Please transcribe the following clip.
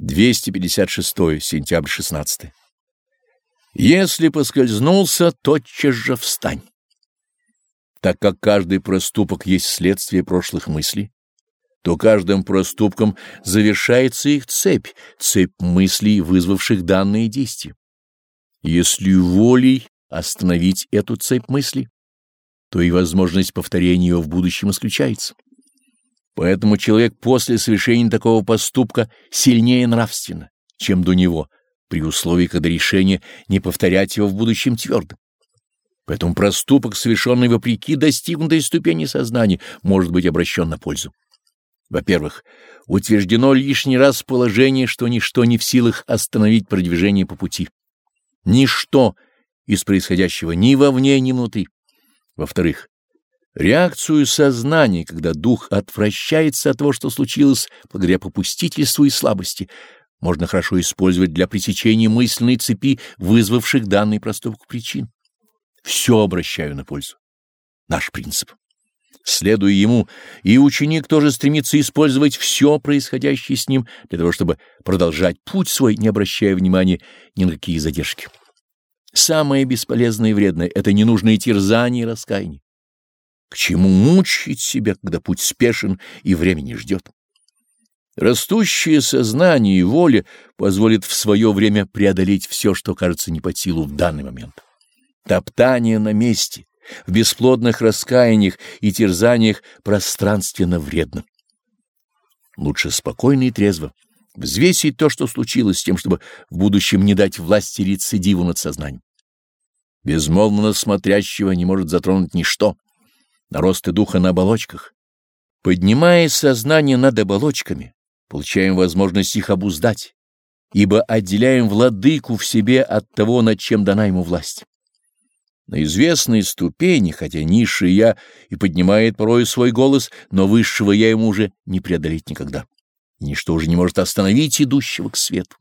256 сентябрь 16 Если поскользнулся, тотчас же встань. Так как каждый проступок есть следствие прошлых мыслей, то каждым проступком завершается их цепь, цепь мыслей, вызвавших данные действия. Если волей остановить эту цепь мыслей, то и возможность повторения ее в будущем исключается. Поэтому человек после совершения такого поступка сильнее нравственно, чем до него, при условии, когда решение не повторять его в будущем твердо. Поэтому проступок, совершенный вопреки достигнутой ступени сознания, может быть обращен на пользу. Во-первых, утверждено лишний раз положение, что ничто не в силах остановить продвижение по пути. Ничто из происходящего ни вовне, ни внутри. Во-вторых, Реакцию сознания, когда дух отвращается от того, что случилось благодаря попустительству и слабости, можно хорошо использовать для пресечения мысленной цепи, вызвавших данный проступок причин. Все обращаю на пользу. Наш принцип. Следуя ему, и ученик тоже стремится использовать все происходящее с ним для того, чтобы продолжать путь свой, не обращая внимания ни на какие задержки. Самое бесполезное и вредное — это ненужные терзания и раскаяние. К чему мучить себя, когда путь спешен и время не ждет? Растущее сознание и воля позволит в свое время преодолеть все, что кажется не под силу в данный момент. Топтание на месте, в бесплодных раскаяниях и терзаниях пространственно вредно. Лучше спокойно и трезво взвесить то, что случилось, с тем, чтобы в будущем не дать власти рецидиву над сознанием. Безмолвно смотрящего не может затронуть ничто наросты духа на оболочках. Поднимая сознание над оболочками, получаем возможность их обуздать, ибо отделяем владыку в себе от того, над чем дана ему власть. На известной ступени, хотя низший я и поднимает порой свой голос, но высшего я ему уже не преодолеть никогда. ничто уже не может остановить идущего к свету.